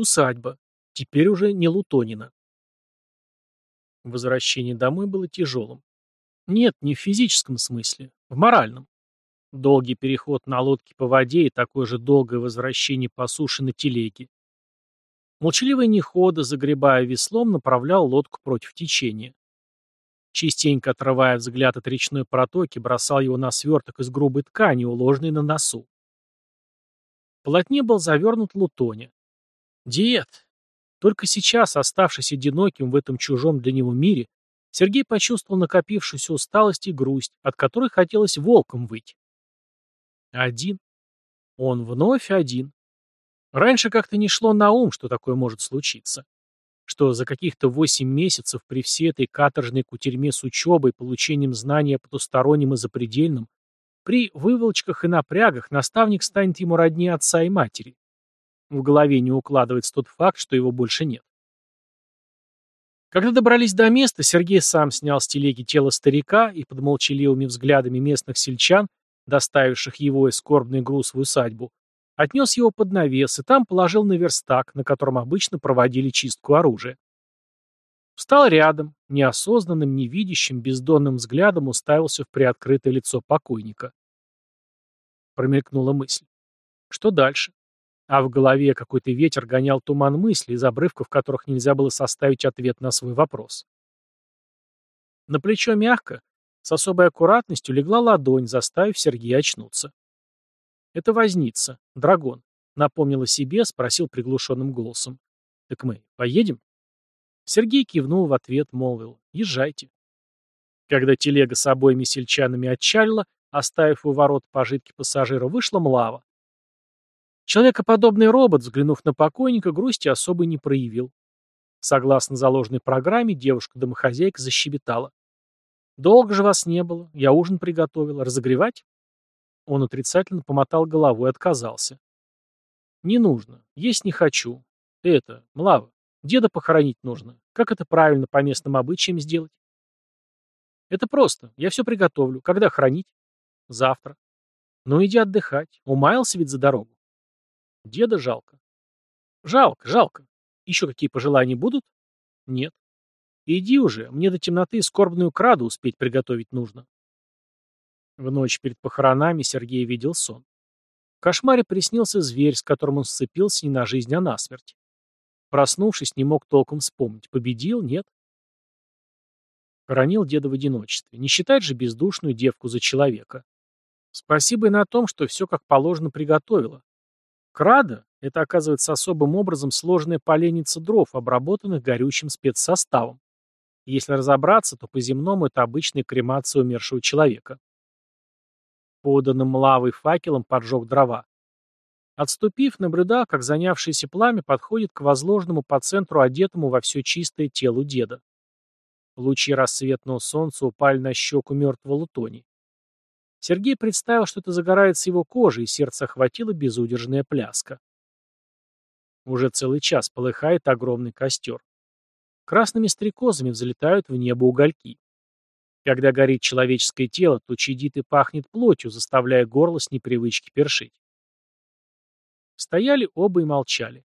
Усадьба. Теперь уже не Лутонина. Возвращение домой было тяжелым. Нет, не в физическом смысле, в моральном. Долгий переход на лодке по воде и такое же долгое возвращение по суше на телеге. Молчаливый нехода, загребая веслом, направлял лодку против течения. Частенько отрывая взгляд от речной протоки, бросал его на сверток из грубой ткани, уложенный на носу. В полотне был завернут лутоня. Дед! Только сейчас, оставшись одиноким в этом чужом для него мире, Сергей почувствовал накопившуюся усталость и грусть, от которой хотелось волком выйти. Один. Он вновь один. Раньше как-то не шло на ум, что такое может случиться. Что за каких-то восемь месяцев при всей этой каторжной кутерьме с учебой, получением знаний о потустороннем и запредельном, при выволочках и напрягах наставник станет ему роднее отца и матери. В голове не укладывается тот факт, что его больше нет. Когда добрались до места, Сергей сам снял с телеги тело старика и под молчаливыми взглядами местных сельчан, доставивших его и скорбный груз в усадьбу, отнес его под навес и там положил на верстак, на котором обычно проводили чистку оружия. Встал рядом, неосознанным, невидящим, бездонным взглядом уставился в приоткрытое лицо покойника. Промелькнула мысль. Что дальше? А в голове какой-то ветер гонял туман мыслей, из обрывков которых нельзя было составить ответ на свой вопрос. На плечо мягко, с особой аккуратностью легла ладонь, заставив Сергея очнуться. «Это возница, драгон», — напомнила себе, спросил приглушенным голосом. «Так мы поедем?» Сергей кивнул в ответ, молвил. «Езжайте». Когда телега с обоими сельчанами отчалила, оставив у ворот пожитки пассажира, вышла Млава. Человекоподобный робот, взглянув на покойника, грусти особо не проявил. Согласно заложенной программе, девушка-домохозяйка защебетала. «Долго же вас не было. Я ужин приготовила. Разогревать?» Он отрицательно помотал головой и отказался. «Не нужно. Есть не хочу. Это, Млава, деда похоронить нужно. Как это правильно по местным обычаям сделать?» «Это просто. Я все приготовлю. Когда хранить?» «Завтра». «Ну иди отдыхать. Умаялся ведь за дорогу». «Деда жалко». «Жалко, жалко. Еще какие пожелания будут?» «Нет». Иди уже, мне до темноты скорбную краду успеть приготовить нужно. В ночь перед похоронами Сергей видел сон. В кошмаре приснился зверь, с которым он сцепился не на жизнь, а на смерть. Проснувшись, не мог толком вспомнить, победил, нет. Хоронил деда в одиночестве. Не считать же бездушную девку за человека. Спасибо и на том, что все как положено приготовила. Крада — это, оказывается, особым образом сложная поленница дров, обработанных горючим спецсоставом. Если разобраться, то по-земному это обычная кремация умершего человека. Поданным лавой факелом поджег дрова. Отступив, наблюдал, как занявшееся пламя подходит к возложенному по центру одетому во все чистое телу деда. Лучи рассветного солнца упали на щеку мертвого Лутони. Сергей представил, что это загорается его кожей, и сердце охватило безудержная пляска. Уже целый час полыхает огромный костер. Красными стрекозами взлетают в небо угольки. Когда горит человеческое тело, то чадит и пахнет плотью, заставляя горло с непривычки першить. Стояли оба и молчали.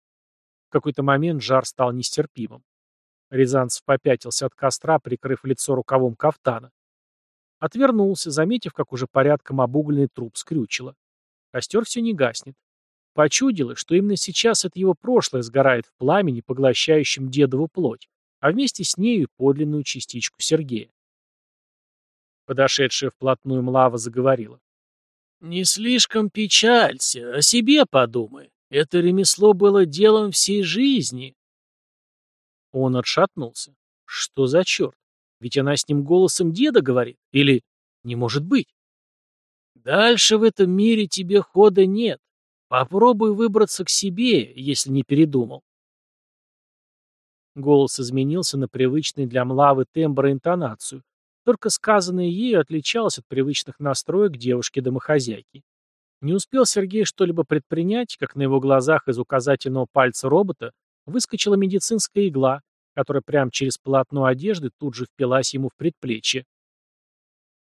В какой-то момент жар стал нестерпимым. Рязанцев попятился от костра, прикрыв лицо рукавом кафтана. Отвернулся, заметив, как уже порядком обугленный труп скрючило. Костер все не гаснет. Почудилось, что именно сейчас это его прошлое сгорает в пламени, поглощающем дедову плоть, а вместе с нею подлинную частичку Сергея. Подошедшая вплотную Млава заговорила. «Не слишком печалься, о себе подумай. Это ремесло было делом всей жизни». Он отшатнулся. «Что за черт? Ведь она с ним голосом деда говорит. Или не может быть?» «Дальше в этом мире тебе хода нет. Попробуй выбраться к себе, если не передумал. Голос изменился на привычный для Млавы тембр и интонацию. Только сказанное ею отличалось от привычных настроек девушки-домохозяйки. Не успел Сергей что-либо предпринять, как на его глазах из указательного пальца робота выскочила медицинская игла, которая прямо через полотно одежды тут же впилась ему в предплечье.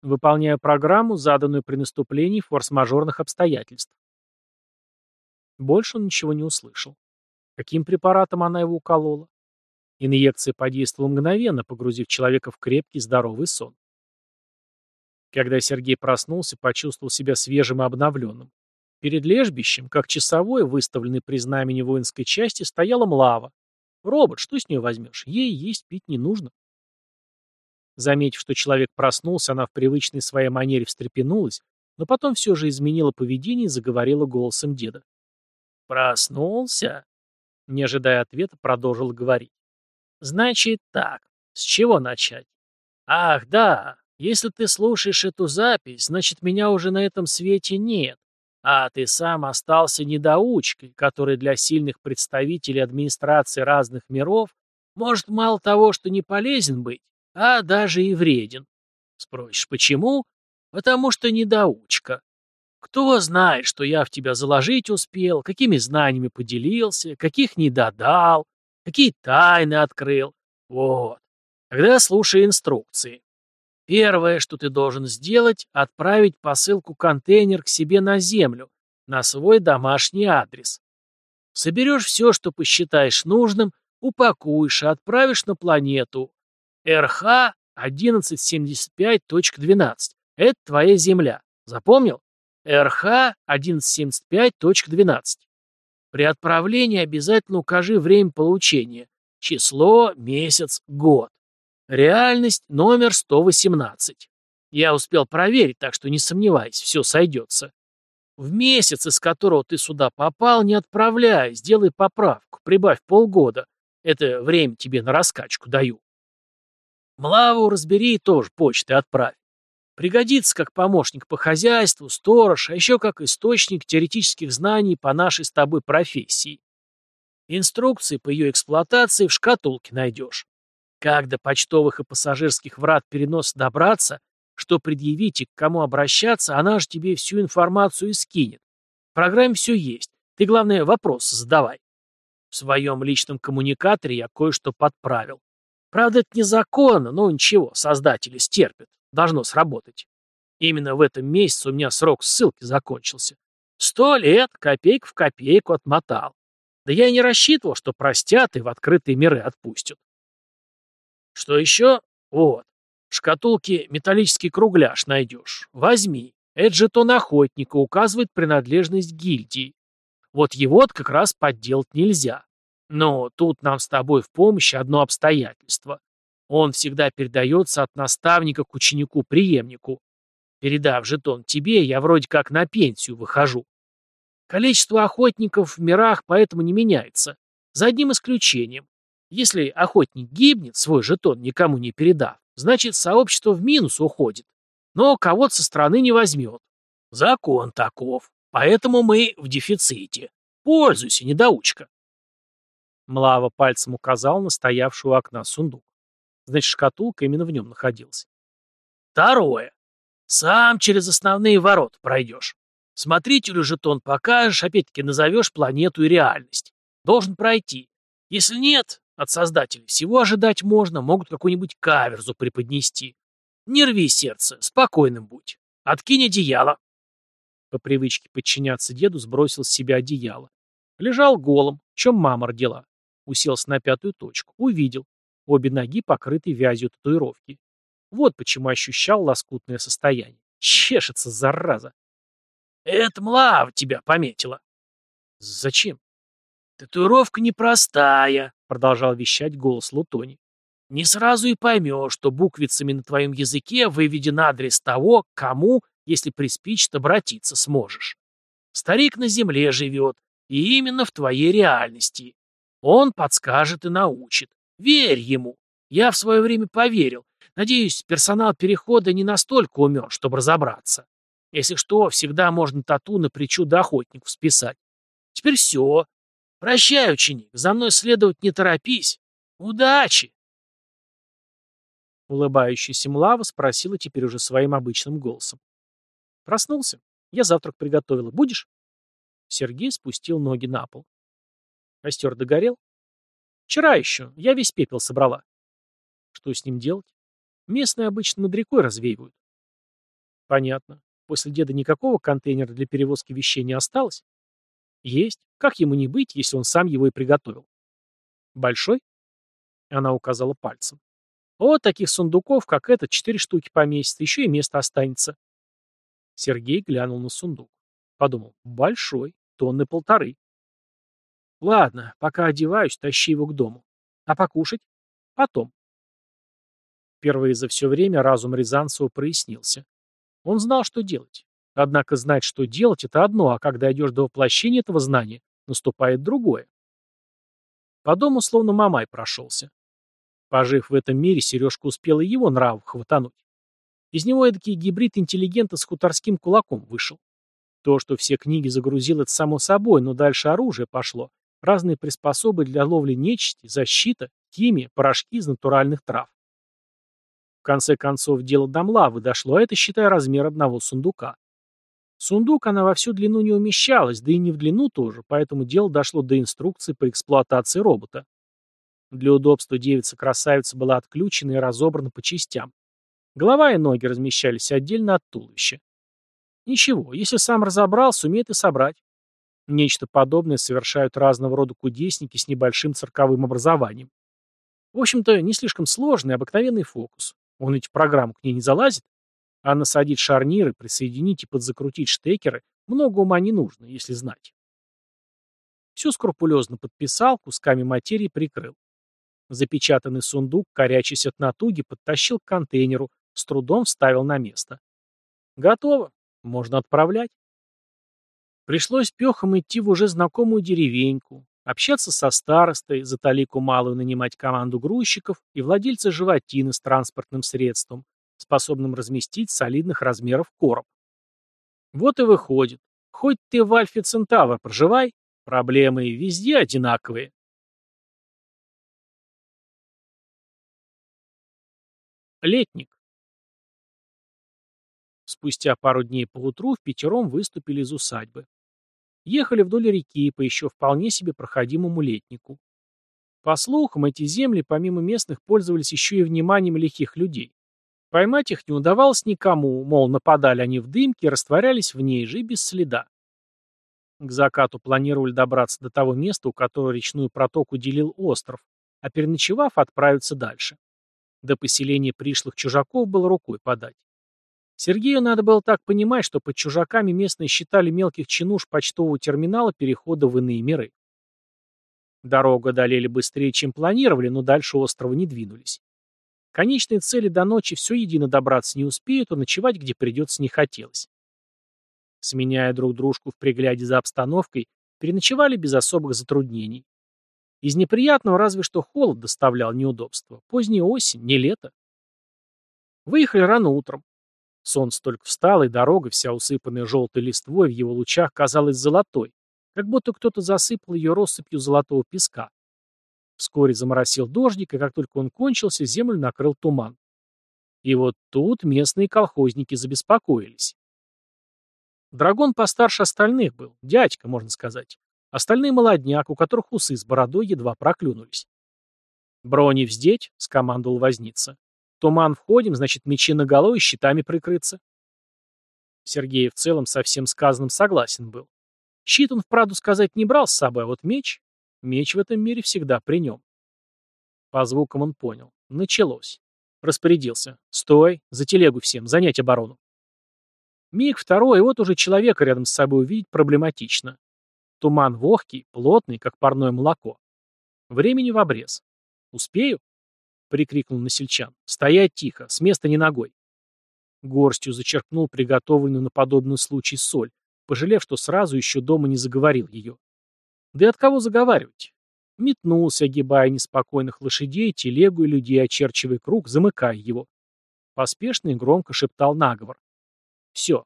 Выполняя программу, заданную при наступлении форс-мажорных обстоятельств. Больше он ничего не услышал. Каким препаратом она его уколола? Инъекция подействовала мгновенно, погрузив человека в крепкий, здоровый сон. Когда Сергей проснулся, почувствовал себя свежим и обновленным. Перед лежбищем, как часовой, выставленный при знамени воинской части, стояла млава. Робот, что с нее возьмешь? Ей есть пить не нужно. Заметив, что человек проснулся, она в привычной своей манере встрепенулась, но потом все же изменила поведение и заговорила голосом деда. «Проснулся?» Не ожидая ответа, продолжил говорить. «Значит так, с чего начать? Ах, да, если ты слушаешь эту запись, значит, меня уже на этом свете нет, а ты сам остался недоучкой, который для сильных представителей администрации разных миров может мало того, что не полезен быть, а даже и вреден. Спросишь, почему? Потому что недоучка. Кто знает, что я в тебя заложить успел, какими знаниями поделился, каких не додал, какие тайны открыл. Вот. Тогда слушай инструкции. Первое, что ты должен сделать, отправить посылку-контейнер к себе на землю, на свой домашний адрес. Соберешь все, что посчитаешь нужным, упакуешь и отправишь на планету. РХ 1175.12. Это твоя Земля. Запомнил? РХ 1175.12. При отправлении обязательно укажи время получения. Число, месяц, год. Реальность номер 118. Я успел проверить, так что не сомневайся, все сойдется. В месяц, из которого ты сюда попал, не отправляй, сделай поправку, прибавь полгода. Это время тебе на раскачку даю. Млаву разбери и тоже почты отправь. Пригодится как помощник по хозяйству, сторож, а еще как источник теоретических знаний по нашей с тобой профессии. Инструкции по ее эксплуатации в шкатулке найдешь. Как до почтовых и пассажирских врат перенос добраться, что предъявить и к кому обращаться, она же тебе всю информацию и скинет. В программе все есть. Ты, главное, вопросы задавай. В своем личном коммуникаторе я кое-что подправил. Правда, это незаконно, но ничего, создатели стерпят. Должно сработать. Именно в этом месяце у меня срок ссылки закончился. Сто лет, копейка в копейку отмотал. Да я и не рассчитывал, что простят и в открытые миры отпустят. Что еще? Вот. В шкатулке металлический кругляш найдешь. Возьми. Это жетон охотника указывает принадлежность гильдии. Вот его как раз подделать нельзя. Но тут нам с тобой в помощь одно обстоятельство. Он всегда передается от наставника к ученику-преемнику. Передав жетон тебе, я вроде как на пенсию выхожу. Количество охотников в мирах поэтому не меняется. За одним исключением. Если охотник гибнет, свой жетон никому не передав, значит сообщество в минус уходит. Но кого-то со стороны не возьмет. Закон таков. Поэтому мы в дефиците. Пользуйся, недоучка. Млава пальцем указал на стоявшую у окна сундук. Значит, шкатулка именно в нем находилась. Второе. Сам через основные ворота пройдешь. Смотрителю жетон покажешь, опять-таки назовешь планету и реальность. Должен пройти. Если нет, от создателей всего ожидать можно, могут какую-нибудь каверзу преподнести. Не рви сердце, спокойным будь. Откинь одеяло. По привычке подчиняться деду сбросил с себя одеяло. Лежал голым, в чем мама родила. Уселся на пятую точку. Увидел. Обе ноги покрыты вязью татуировки. Вот почему ощущал лоскутное состояние. Чешется, зараза. Это млав тебя пометила. Зачем? Татуировка непростая, продолжал вещать голос Лутони. Не сразу и поймешь, что буквицами на твоем языке выведен адрес того, кому, если приспичит, обратиться сможешь. Старик на земле живет, и именно в твоей реальности. Он подскажет и научит. Верь ему. Я в свое время поверил. Надеюсь, персонал перехода не настолько умен, чтобы разобраться. Если что, всегда можно тату на причуду охотнику списать. Теперь все. Прощай, ученик, за мной следовать не торопись. Удачи! Улыбающаяся Млава спросила теперь уже своим обычным голосом. Проснулся. Я завтрак приготовила. Будешь? Сергей спустил ноги на пол. Костер догорел? Вчера еще. Я весь пепел собрала. Что с ним делать? Местные обычно над рекой развеивают. Понятно. После деда никакого контейнера для перевозки вещей не осталось? Есть. Как ему не быть, если он сам его и приготовил? Большой? Она указала пальцем. Вот таких сундуков, как этот, четыре штуки поместится, еще и место останется. Сергей глянул на сундук. Подумал, большой, тонны полторы. Ладно, пока одеваюсь, тащи его к дому. А покушать? Потом. Впервые за все время разум Рязанцева прояснился. Он знал, что делать. Однако знать, что делать, это одно, а когда идешь до воплощения этого знания, наступает другое. По дому словно мамай прошелся. Пожив в этом мире, Сережка успела его нрав хватануть. Из него эдакий гибрид интеллигента с хуторским кулаком вышел. То, что все книги загрузил, это само собой, но дальше оружие пошло. Разные приспособы для ловли нечисти, защита, химия, порошки из натуральных трав. В конце концов, дело до млавы дошло, а это, считай, размер одного сундука. Сундук она во всю длину не умещалась, да и не в длину тоже, поэтому дело дошло до инструкции по эксплуатации робота. Для удобства девица-красавица была отключена и разобрана по частям. Голова и ноги размещались отдельно от туловища. Ничего, если сам разобрал, сумеет и собрать. Нечто подобное совершают разного рода кудесники с небольшим цирковым образованием. В общем-то, не слишком сложный, обыкновенный фокус. Он ведь в программу к ней не залазит. А насадить шарниры, присоединить и подзакрутить штекеры много ума не нужно, если знать. Все скрупулезно подписал, кусками материи прикрыл. Запечатанный сундук, корячась от натуги, подтащил к контейнеру, с трудом вставил на место. Готово. Можно отправлять. Пришлось пехом идти в уже знакомую деревеньку, общаться со старостой, за талику малую нанимать команду грузчиков и владельца животины с транспортным средством, способным разместить солидных размеров короб. Вот и выходит. Хоть ты в Альфе Центавр проживай, проблемы везде одинаковые. Летник. Спустя пару дней поутру в пятером выступили из усадьбы. Ехали вдоль реки по еще вполне себе проходимому летнику. По слухам, эти земли помимо местных пользовались еще и вниманием лихих людей. Поймать их не удавалось никому, мол, нападали они в дымке растворялись в ней же и без следа. К закату планировали добраться до того места, у которого речную протоку делил остров, а переночевав, отправиться дальше. До поселения пришлых чужаков было рукой подать. Сергею надо было так понимать, что под чужаками местные считали мелких чинуш почтового терминала перехода в иные миры. Дорогу одолели быстрее, чем планировали, но дальше острова не двинулись. Конечной цели до ночи все едино добраться не успеют, а ночевать где придется не хотелось. Сменяя друг дружку в пригляде за обстановкой, переночевали без особых затруднений. Из неприятного разве что холод доставлял неудобства. Поздняя осень, не лето. Выехали рано утром. Солнце только встало, и дорога, вся усыпанная желтой листвой, в его лучах казалась золотой, как будто кто-то засыпал ее россыпью золотого песка. Вскоре заморосил дождик, и как только он кончился, землю накрыл туман. И вот тут местные колхозники забеспокоились. Драгон постарше остальных был, дядька, можно сказать. Остальные молодняк, у которых усы с бородой едва проклюнулись. «Брони вздеть», — скомандовал возница. «Туман входим, значит, мечи наголо и щитами прикрыться». Сергей в целом со всем сказанным согласен был. Щит он, вправду сказать, не брал с собой, а вот меч... Меч в этом мире всегда при нем. По звукам он понял. Началось. Распорядился. «Стой! За телегу всем! Занять оборону!» Миг второй, и вот уже человека рядом с собой увидеть проблематично. Туман вогкий, плотный, как парное молоко. Времени в обрез. «Успею?» — прикрикнул на сельчан. «Стоять тихо, с места не ногой». Горстью зачерпнул приготовленную на подобный случай соль, пожалев, что сразу еще дома не заговорил ее. Да и от кого заговаривать? Метнулся, огибая неспокойных лошадей, телегу и людей, очерчивая круг, замыкая его. Поспешно и громко шептал наговор. «Все».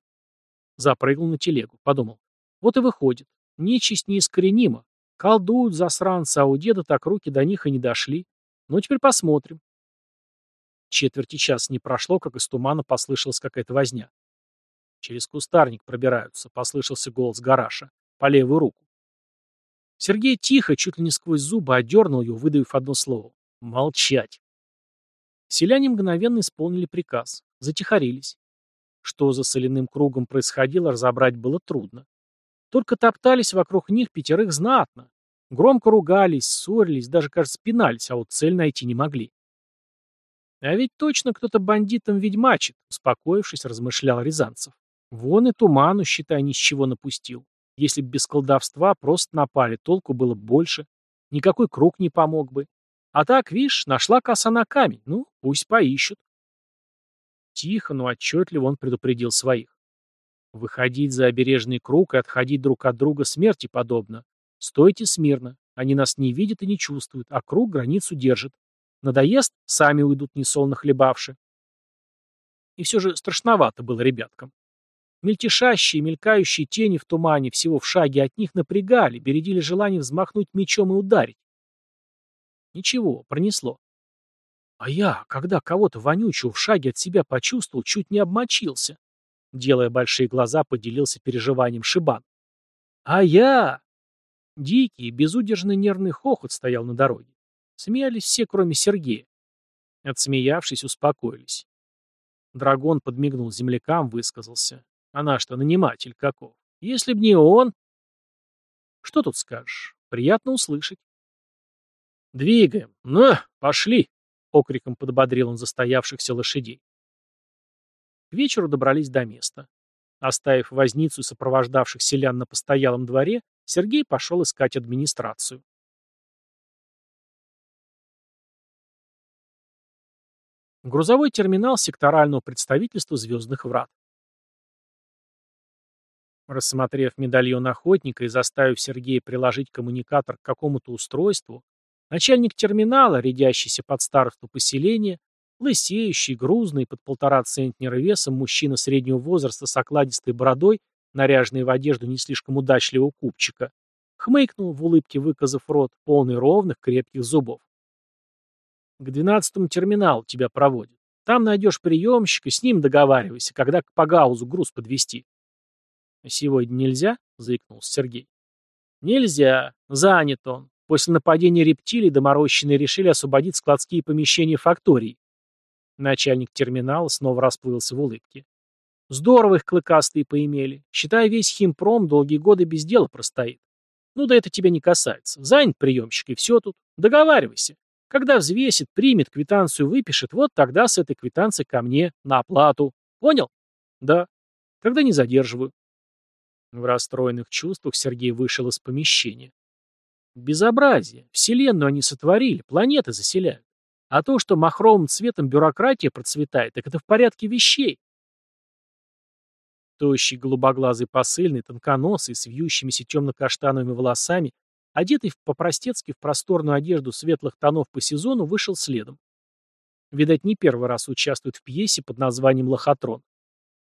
Запрыгнул на телегу, подумал. Вот и выходит. Нечисть неискоренима. Колдуют засранцы, а у деда так руки до них и не дошли. Ну, теперь посмотрим. Четверти час не прошло, как из тумана послышалась какая-то возня. Через кустарник пробираются, послышался голос Гараша. По левую руку. Сергей тихо, чуть ли не сквозь зубы, одернул ее, выдавив одно слово. Молчать. Селяне мгновенно исполнили приказ. Затихарились. Что за соляным кругом происходило, разобрать было трудно. Только топтались вокруг них пятерых знатно. Громко ругались, ссорились, даже, кажется, спинались, а вот цель найти не могли. А ведь точно кто-то бандитам ведьмачит, успокоившись, размышлял Рязанцев. Вон и туману, считай, ни с чего напустил. Если б без колдовства просто напали, толку было бы больше. Никакой круг не помог бы. А так, видишь, нашла коса на камень. Ну, пусть поищут. Тихо, но отчетливо он предупредил своих. Выходить за обережный круг и отходить друг от друга смерти подобно. Стойте смирно. Они нас не видят и не чувствуют, а круг границу держит. Надоест, сами уйдут несолно хлебавши. И все же страшновато было ребяткам. Мельтешащие, мелькающие тени в тумане всего в шаге от них напрягали, бередили желание взмахнуть мечом и ударить. Ничего, пронесло. А я, когда кого-то вонючего в шаге от себя почувствовал, чуть не обмочился. Делая большие глаза, поделился переживанием Шибан. А я... Дикий, безудержный нервный хохот стоял на дороге. Смеялись все, кроме Сергея. Отсмеявшись, успокоились. Драгон подмигнул землякам, высказался. Она что, наниматель каков? Если б не он... Что тут скажешь? Приятно услышать. Двигаем. Ну, пошли. Окриком подбодрил он застоявшихся лошадей. К вечеру добрались до места. Оставив возницу сопровождавших селян на постоялом дворе, Сергей пошел искать администрацию. Грузовой терминал секторального представительства «Звездных врат». Рассмотрев медальон охотника и заставив Сергея приложить коммуникатор к какому-то устройству, начальник терминала, рядящийся под старосту поселения, лысеющий, грузный, под полтора центнера весом, мужчина среднего возраста с окладистой бородой, наряженный в одежду не слишком удачливого купчика, хмыкнул в улыбке, выказав рот, полный ровных, крепких зубов. К двенадцатому терминалу тебя проводят. Там найдешь приемщика, с ним договаривайся, когда по гаузу груз подвести. Сегодня нельзя? заикнулся Сергей. Нельзя. Занят он. После нападения рептилий доморощенные решили освободить складские помещения факторий. Начальник терминала снова расплылся в улыбке. Здорово их клыкастые поимели. Считай, весь химпром долгие годы без дела простоит. Ну да это тебя не касается. Занят приемщик, и все тут. Договаривайся. Когда взвесит, примет, квитанцию выпишет, вот тогда с этой квитанции ко мне на оплату. Понял? Да. Тогда не задерживаю. В расстроенных чувствах Сергей вышел из помещения. Безобразие. Вселенную они сотворили, планеты заселяют. А то, что махровым цветом бюрократия процветает, так это в порядке вещей. Тощий голубоглазый посыльный, тонконосый, с вьющимися темно-каштановыми волосами, одетый по-простецки в просторную одежду светлых тонов по сезону, вышел следом. Видать, не первый раз участвует в пьесе под названием «Лохотрон».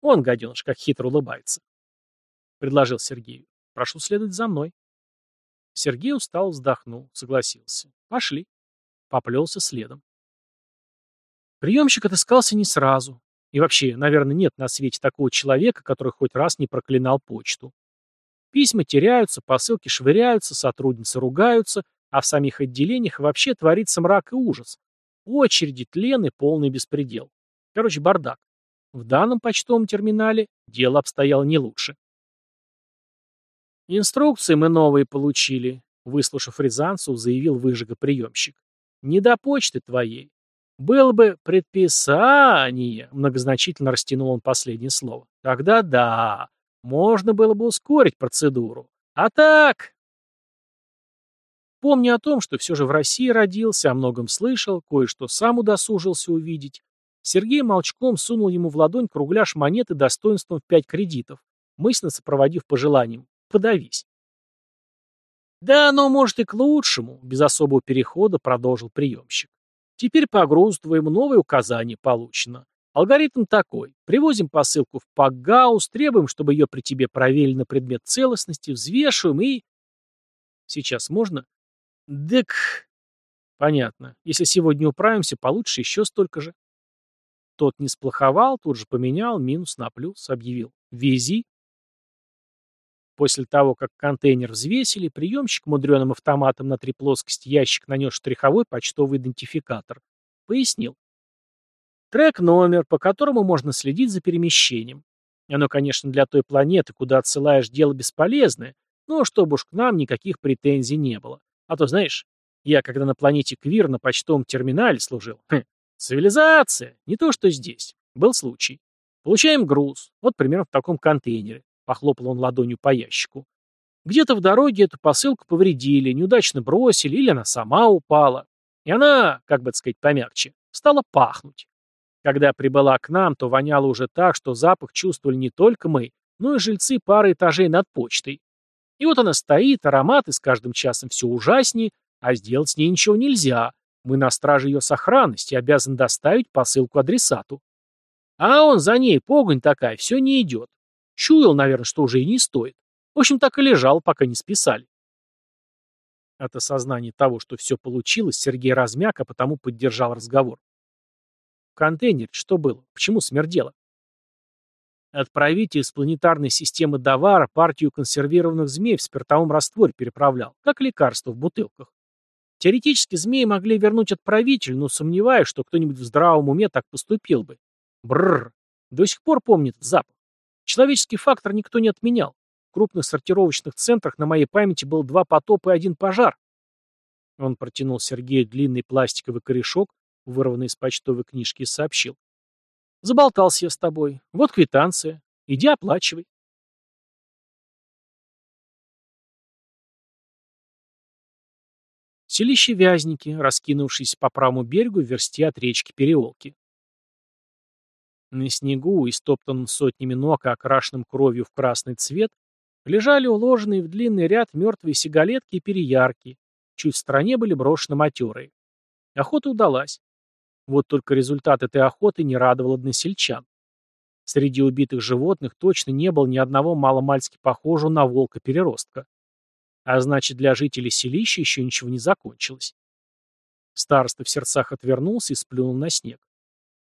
Он, гаденыш, как хитро улыбается. Предложил Сергею. Прошу следовать за мной. Сергей устал, вздохнул, согласился. Пошли. Поплелся следом. Приемщик отыскался не сразу. И вообще, наверное, нет на свете такого человека, который хоть раз не проклинал почту. Письма теряются, посылки швыряются, сотрудницы ругаются, а в самих отделениях вообще творится мрак и ужас. Очереди, тлен полный беспредел. Короче, бардак. В данном почтовом терминале дело обстояло не лучше. «Инструкции мы новые получили», — выслушав Рязанцев, заявил выжигоприемщик. «Не до почты твоей. Было бы предписание», — многозначительно растянул он последнее слово. «Тогда да, можно было бы ускорить процедуру. А так...» Помня о том, что все же в России родился, о многом слышал, кое-что сам удосужился увидеть, Сергей молчком сунул ему в ладонь кругляш монеты достоинством в пять кредитов, мысленно сопроводив пожеланием «подавись». «Да оно, может, и к лучшему», — без особого перехода продолжил приемщик. «Теперь по грузу твоему новое указание получено. Алгоритм такой. Привозим посылку в Пакгаус, требуем, чтобы ее при тебе проверили на предмет целостности, взвешиваем и... Сейчас можно? Дык. Понятно. Если сегодня управимся, получше еще столько же. Тот не сплоховал, тут же поменял, минус на плюс, объявил. Вези. После того, как контейнер взвесили, приемщик мудреным автоматом на три плоскости ящик нанес штриховой почтовый идентификатор. Пояснил. Трек-номер, по которому можно следить за перемещением. Оно, конечно, для той планеты, куда отсылаешь, дело бесполезное, но чтобы уж к нам никаких претензий не было. А то, знаешь, я когда на планете Квир на почтовом терминале служил, хм, цивилизация, не то что здесь. Был случай. Получаем груз, вот примерно в таком контейнере. Похлопал он ладонью по ящику. Где-то в дороге эту посылку повредили, неудачно бросили, или она сама упала. И она, как бы сказать помягче, стала пахнуть. Когда прибыла к нам, то воняло уже так, что запах чувствовали не только мы, но и жильцы пары этажей над почтой. И вот она стоит, ароматы с каждым часом все ужаснее, а сделать с ней ничего нельзя. Мы на страже ее сохранности, обязаны доставить посылку адресату. А он за ней, погонь такая, все не идет. Чуял, наверное, что уже и не стоит. В общем, так и лежал, пока не списали. От осознания того, что все получилось, Сергей размяк, а потому поддержал разговор. В контейнере что было? Почему смердело? Отправитель из планетарной системы Давара партию консервированных змей в спиртовом растворе переправлял, как лекарство в бутылках. Теоретически змеи могли вернуть отправитель, но сомневаюсь, что кто-нибудь в здравом уме так поступил бы. Бррр. До сих пор помнит запах. Человеческий фактор никто не отменял. В крупных сортировочных центрах на моей памяти был два потопа и один пожар. Он протянул Сергею длинный пластиковый корешок, вырванный из почтовой книжки, и сообщил. «Заболтался я с тобой. Вот квитанция. Иди оплачивай». Селище Вязники, раскинувшись по правому берегу в версте от речки Переолки. На снегу, истоптанном сотнями ног и окрашенным кровью в красный цвет, лежали уложенные в длинный ряд мертвые сигалетки и переярки, чуть в стороне были брошены матерые. Охота удалась. Вот только результат этой охоты не радовал односельчан. Среди убитых животных точно не было ни одного маломальски похожего на волка-переростка. А значит, для жителей селища еще ничего не закончилось. Староста в сердцах отвернулся и сплюнул на снег.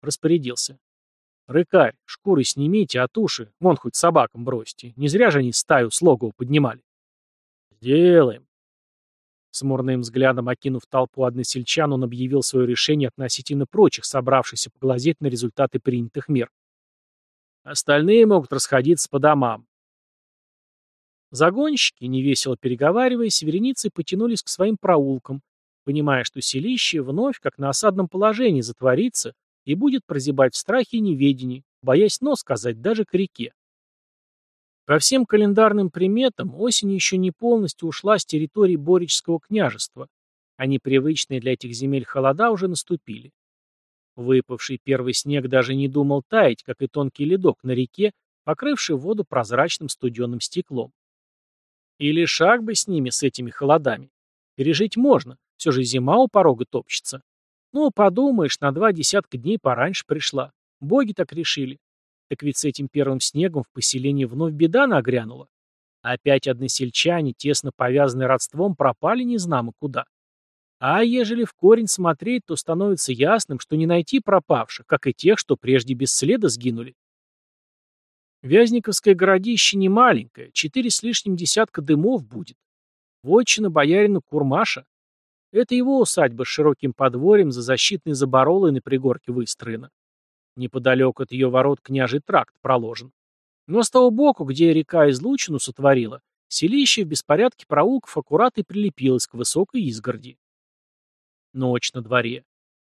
Распорядился. «Рыкарь, шкуры снимите, а туши, вон хоть собакам бросьте. Не зря же они стаю слогову поднимали». «Сделаем». С мурным взглядом окинув толпу односельчан, он объявил свое решение относительно прочих, собравшихся поглазеть на результаты принятых мер. Остальные могут расходиться по домам. Загонщики, невесело переговариваясь, вереницей потянулись к своим проулкам, понимая, что селище вновь, как на осадном положении, затворится и будет прозябать в страхе и неведении, боясь нос сказать даже к реке. По всем календарным приметам, осень еще не полностью ушла с территории Борического княжества, а непривычные для этих земель холода уже наступили. Выпавший первый снег даже не думал таять, как и тонкий ледок на реке, покрывший воду прозрачным студеным стеклом. Или шаг бы с ними, с этими холодами. Пережить можно, все же зима у порога топчется. Ну, подумаешь, на два десятка дней пораньше пришла. Боги так решили. Так ведь с этим первым снегом в поселении вновь беда нагрянула. Опять односельчане, тесно повязанные родством, пропали незнамо куда. А ежели в корень смотреть, то становится ясным, что не найти пропавших, как и тех, что прежде без следа сгинули. Вязниковское городище не маленькое, четыре с лишним десятка дымов будет. Вотчина боярина Курмаша. Это его усадьба с широким подворьем за защитной заборолой на пригорке выстроена. Неподалеку от ее ворот княжий тракт проложен. Но с того боку, где река излучину сотворила, селище в беспорядке проулков аккурат и прилепилось к высокой изгороди. Ночь на дворе.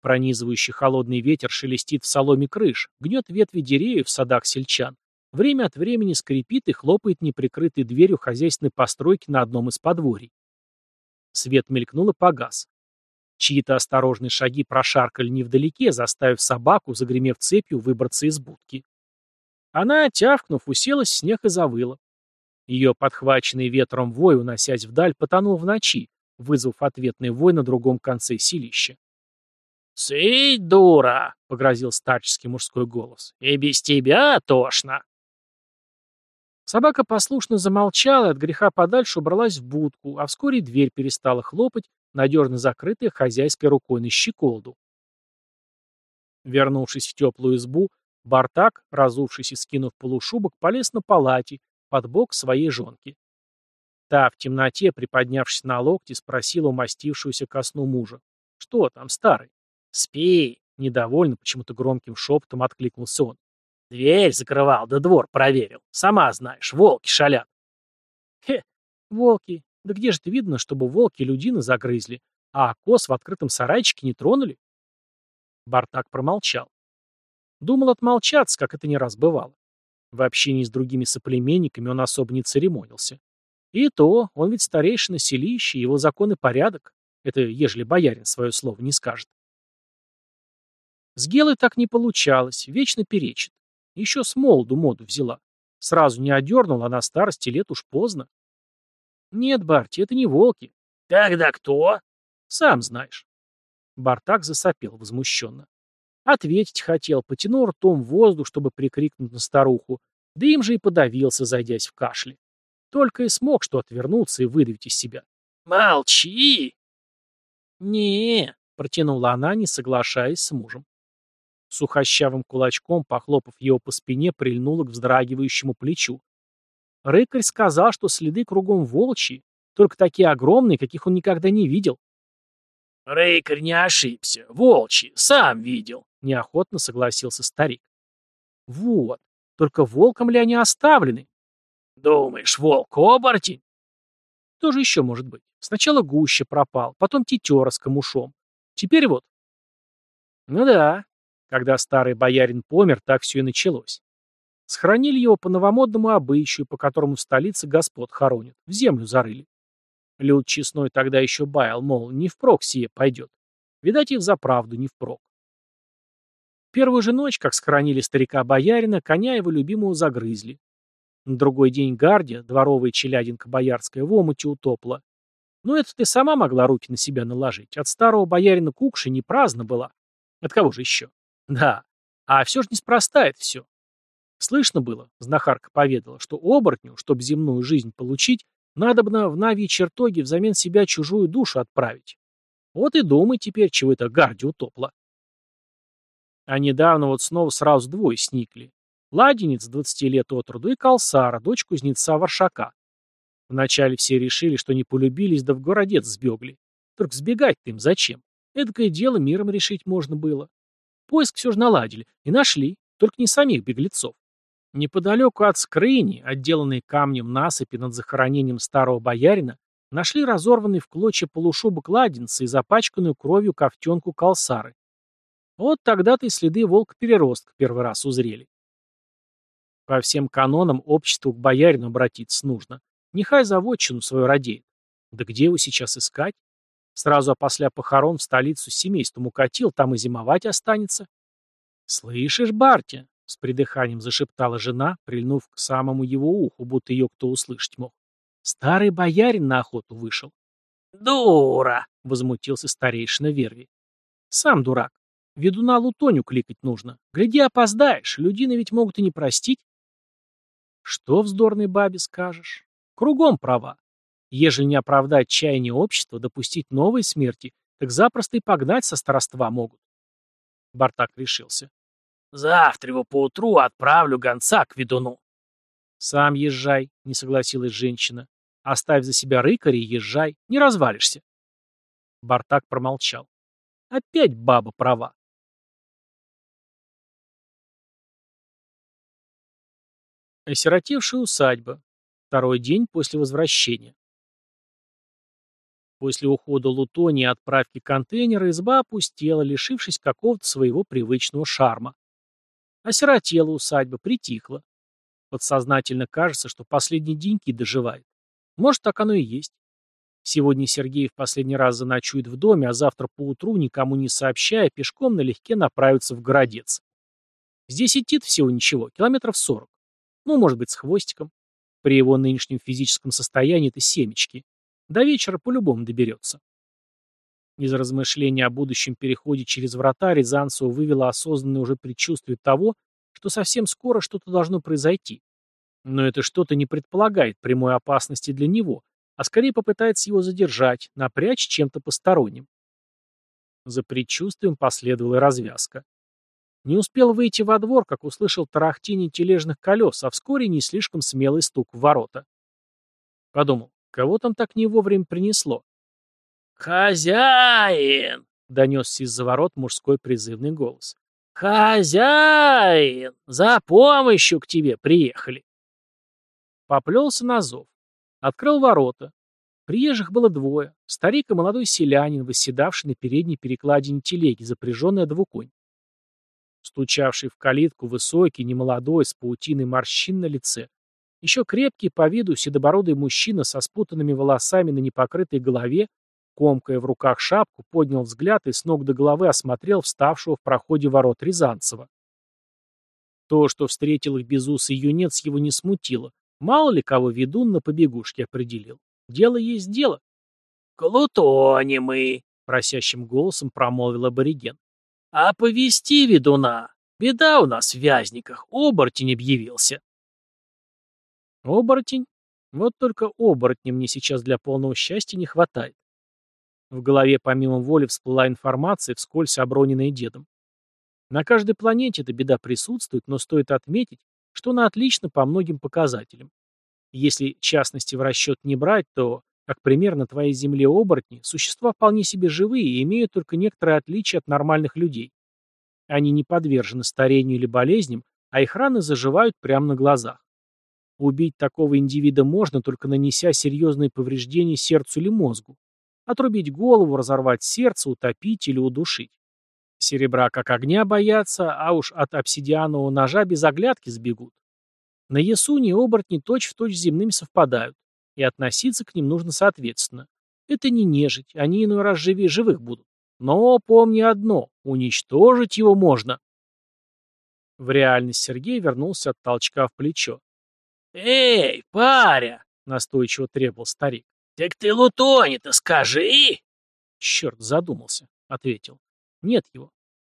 Пронизывающий холодный ветер шелестит в соломе крыш, гнет ветви деревьев в садах сельчан. Время от времени скрипит и хлопает неприкрытой дверью хозяйственной постройки на одном из подворий. Свет мелькнул и погас. Чьи-то осторожные шаги прошаркали невдалеке, заставив собаку, загремев цепью, выбраться из будки. Она, тявкнув, уселась в снег и завыла. Ее подхваченный ветром вой, уносясь вдаль, потонул в ночи, вызвав ответный вой на другом конце селища. «Сый, дура!» — погрозил старческий мужской голос. «И без тебя тошно!» Собака послушно замолчала и от греха подальше убралась в будку, а вскоре дверь перестала хлопать, надежно закрытая хозяйской рукой на щеколду. Вернувшись в теплую избу, Бартак, разувшись и скинув полушубок, полез на палате, под бок своей жонки. Та в темноте, приподнявшись на локти, спросила умастившуюся ко сну мужа. «Что там, старый?» «Спи!» — недовольно, почему-то громким шепотом откликнулся он. Дверь закрывал, да двор проверил. Сама знаешь, волки шалят. Хе, волки. Да где же ты видно, чтобы волки людины загрызли, а коз в открытом сарайчике не тронули? Бартак промолчал. Думал отмолчаться, как это не раз бывало. В общении с другими соплеменниками он особо не церемонился. И то, он ведь старейшина селища, его закон и порядок. Это ежели боярин свое слово не скажет. С Гелой так не получалось, вечно перечит. Еще с молоду моду взяла. Сразу не одернула, а на старости лет уж поздно. Нет, Барти, это не волки. Тогда кто? Сам знаешь. Бартак засопел возмущенно. Ответить хотел, потянул ртом воздух, чтобы прикрикнуть на старуху, да им же и подавился, зайдясь в кашле. Только и смог что отвернуться и выдавить из себя. «Молчи!» не протянула она, не соглашаясь с мужем. Сухощавым кулачком, похлопав его по спине, прильнула к вздрагивающему плечу. Рыкарь сказал, что следы кругом волчьи, только такие огромные, каких он никогда не видел. Рыкарь не ошибся. Волчьи, сам видел. Неохотно согласился старик. Вот. Только волком ли они оставлены? Думаешь, волк-оборотень? Кто же еще может быть? Сначала гуще пропал, потом тетера с камушом. Теперь вот. Ну да, когда старый боярин помер, так все и началось. Схоронили его по новомодному обычаю, по которому в столице господ хоронят, в землю зарыли. Люд честной тогда еще баял, мол, не впрок сие пойдет. Видать, и взаправду не впрок. Первую же ночь, как схоронили старика-боярина, коня его любимого загрызли. На другой день Гардия, дворовая челядинка боярская, в омуте утопла. Но это ты сама могла руки на себя наложить. От старого боярина Кукши не праздно была. От кого же еще? Да. А все же неспроста это все. Слышно было, знахарка поведала, что оборотню, чтобы земную жизнь получить, Надобно в Нави чертоги взамен себя чужую душу отправить. Вот и думай теперь, чего это гарди утопла. А недавно вот снова сразу двое сникли. Ладенец, 20 лет от роду, и Калсара, дочь кузнеца Варшака. Вначале все решили, что не полюбились, да в городец сбегли. Только сбегать-то им зачем? Эдакое дело миром решить можно было. Поиск все же наладили. И нашли. Только не самих беглецов. Неподалеку от скрыни, отделанной камнем насыпи над захоронением старого боярина, нашли разорванный в клочья полушубок ладенца и запачканную кровью ковтенку калсары. Вот тогда-то и следы волка-переростка первый раз узрели. По всем канонам обществу к боярину обратиться нужно. Нехай заводчину свою радеет. Да где его сейчас искать? Сразу опосля похорон в столицу с семейством укатил, там и зимовать останется. Слышишь, Бартя, с придыханием зашептала жена, прильнув к самому его уху, будто ее кто услышать мог. Старый боярин на охоту вышел. «Дура!» — возмутился старейшина Верви. «Сам дурак. Ведуна Лутоню кликать нужно. Гляди, опоздаешь, людины ведь могут и не простить». «Что вздорной бабе скажешь? Кругом права. Ежели не оправдать чаяние общества, допустить новой смерти, так запросто и погнать со староства могут». Бартак решился. Завтра его поутру отправлю гонца к ведуну. Сам езжай, не согласилась женщина. Оставь за себя рыкаря и езжай, не развалишься. Бартак промолчал. Опять баба права. Осиротевшая усадьба. Второй день после возвращения. После ухода Лутони и отправки контейнера изба опустела, лишившись какого-то своего привычного шарма. Осиротела усадьба, притихла. Подсознательно кажется, что последние деньки доживает. Может, так оно и есть. Сегодня Сергей в последний раз заночует в доме, а завтра поутру, никому не сообщая, пешком налегке направится в городец. Здесь идти всего ничего, километров сорок. Ну, может быть, с хвостиком. При его нынешнем физическом состоянии это семечки. До вечера по-любому доберется. Из размышления о будущем переходе через врата Рязанцева вывело осознанное уже предчувствие того, что совсем скоро что-то должно произойти. Но это что-то не предполагает прямой опасности для него, а скорее попытается его задержать, напрячь чем-то посторонним. За предчувствием последовала развязка. Не успел выйти во двор, как услышал тарахтение тележных колес, а вскоре не слишком смелый стук в ворота. Подумал, кого там так не вовремя принесло? «Хозяин!» — донесся из-за ворот мужской призывный голос. «Хозяин! За помощью к тебе приехали!» Поплелся на зов. Открыл ворота. Приезжих было двое. Старик и молодой селянин, восседавший на передней перекладине телеги, запряженная двуконь. Стучавший в калитку высокий, немолодой, с паутиной морщин на лице. Еще крепкий по виду седобородый мужчина со спутанными волосами на непокрытой голове, комкая в руках шапку, поднял взгляд и с ног до головы осмотрел вставшего в проходе ворот Рязанцева. То, что встретил их безусый юнец, его не смутило. Мало ли кого ведун на побегушке определил. Дело есть дело. «Клутоне мы», — просящим голосом промолвил абориген. «А повести ведуна. Беда у нас в вязниках. Оборотень объявился». «Оборотень? Вот только оборотня мне сейчас для полного счастья не хватает». В голове помимо воли всплыла информация, вскользь оброненная дедом. На каждой планете эта беда присутствует, но стоит отметить, что она отлична по многим показателям. Если частности в расчет не брать, то, как пример, на твоей Земле оборотни – существа вполне себе живые и имеют только некоторые отличия от нормальных людей. Они не подвержены старению или болезням, а их раны заживают прямо на глазах. Убить такого индивида можно, только нанеся серьезные повреждения сердцу или мозгу. Отрубить голову, разорвать сердце, утопить или удушить. Серебра как огня боятся, а уж от обсидианового ножа без оглядки сбегут. На Ясуне оборотни точь-в-точь точь земными совпадают, и относиться к ним нужно соответственно. Это не нежить, они иной раз живее живых будут. Но помни одно, уничтожить его можно. В реальность Сергей вернулся от толчка в плечо. «Эй, паря!» — настойчиво требовал старик. «Так ты Лутоне-то скажи!» «Черт, задумался», — ответил. «Нет его».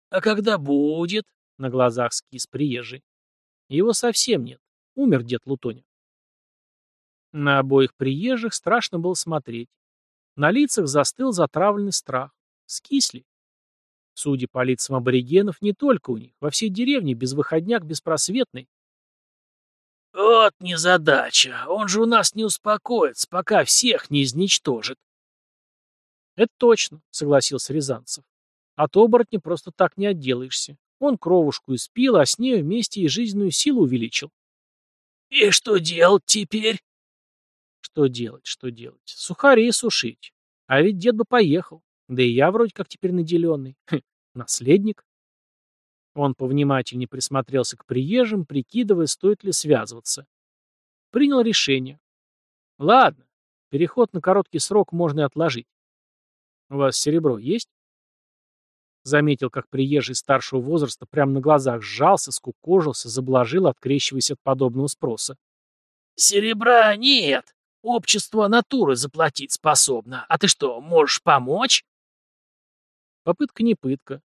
«А когда будет?» — на глазах скис приезжий. «Его совсем нет. Умер дед Лутоня. На обоих приезжих страшно было смотреть. На лицах застыл затравленный страх. Скисли. Судя по лицам аборигенов, не только у них. Во всей деревне безвыходняк беспросветный. «Вот незадача. Он же у нас не успокоится, пока всех не изничтожит». «Это точно», — согласился Рязанцев. «От оборотня просто так не отделаешься. Он кровушку испил, а с ней вместе и жизненную силу увеличил. «И что делать теперь?» «Что делать, что делать? Сухари сушить. А ведь дед бы поехал. Да и я вроде как теперь наделенный. Хм, наследник». Он повнимательнее присмотрелся к приезжим, прикидывая, стоит ли связываться. Принял решение. «Ладно, переход на короткий срок можно и отложить. У вас серебро есть?» Заметил, как приезжий старшего возраста прямо на глазах сжался, скукожился, заблажил, открещиваясь от подобного спроса. «Серебра нет. Общество натуры заплатить способно. А ты что, можешь помочь?» Попытка не пытка.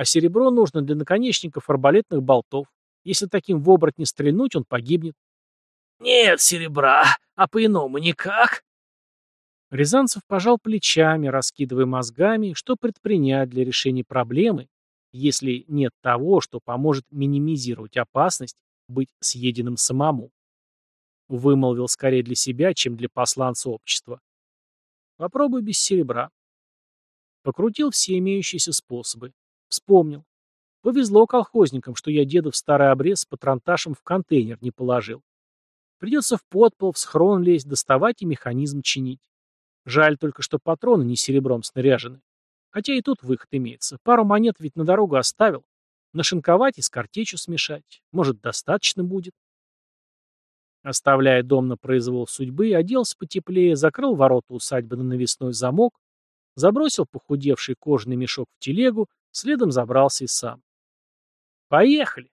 А серебро нужно для наконечников арбалетных болтов. Если таким в оборот не стрельнуть, он погибнет. «Нет серебра, а по-иному никак?» Рязанцев пожал плечами, раскидывая мозгами, что предпринять для решения проблемы, если нет того, что поможет минимизировать опасность быть съеденным самому. Вымолвил скорее для себя, чем для посланца общества. Попробуй без серебра. Покрутил все имеющиеся способы. Вспомнил. Повезло колхозникам, что я дедов старый обрез с патронташем в контейнер не положил. Придется в подпол, в схрон лезть, доставать и механизм чинить. Жаль только, что патроны не серебром снаряжены. Хотя и тут выход имеется. Пару монет ведь на дорогу оставил. Нашинковать и с картечью смешать. Может, достаточно будет. Оставляя дом на произвол судьбы, оделся потеплее, закрыл ворота усадьбы на навесной замок, забросил похудевший кожаный мешок в телегу, следом забрался и сам. «Поехали!»